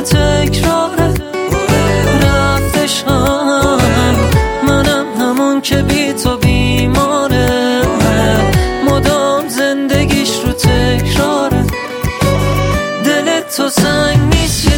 تکراره رفتش منم همون که بی تو بیماره. مدام زندگیش رو تکراره. دلت تو سنگ نیست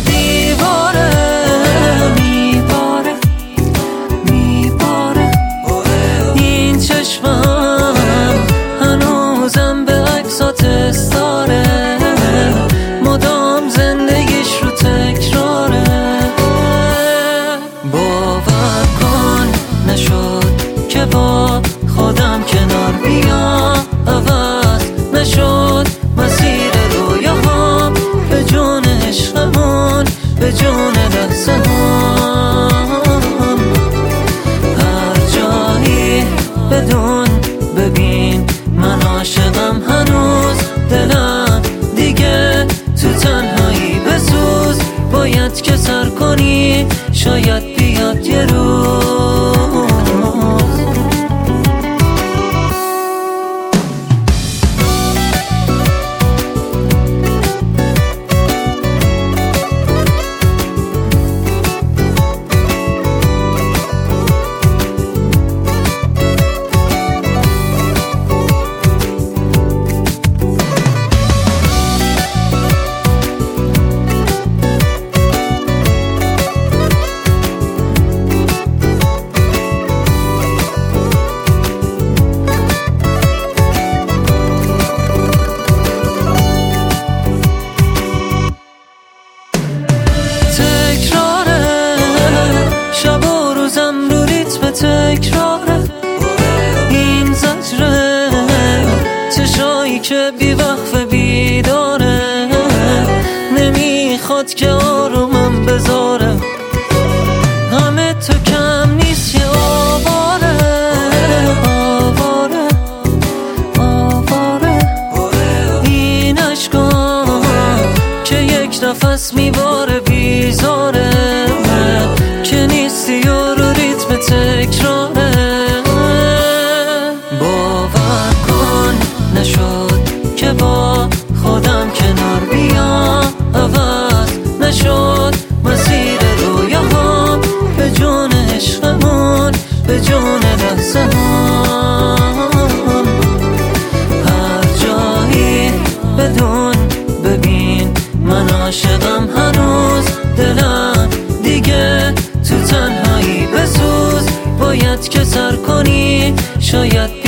بیا عوض نشد مسیر رویاهام. به جون عشقمون به جون لحظه هر جایی بدون ببین من عاشقم هنوز. دلم دیگه تو تنهایی بسوز. باید که سر کنی شاید که بی وقف بیداره نمی‌خواد که آرومم بذاره. همه تو کم نیست که آواره. آواره. آواره. این عشقان که یک نفس میباره بیزاره. که نیستی و رو ریتم تکراره. عاشقم هنوز دلم دیگه تو تنهایی بسوز. باید که سر کنی شاید